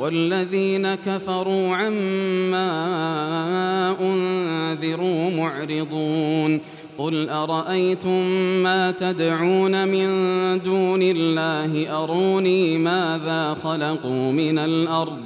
والذين كفروا عما أنذروا معرضون قل أرأيتم ما تدعون من دون الله أروني ماذا خلقوا من الأرض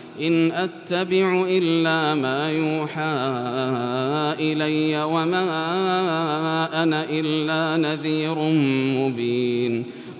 إن أتبع إلا ما يوحى إلي وما أنا إلا نذير مبين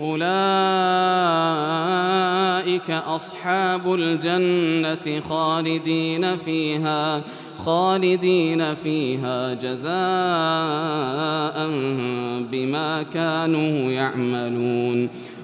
أولئك أصحاب الجنة خالدين فيها خالدين فيها جزاء بما كانوا يعملون.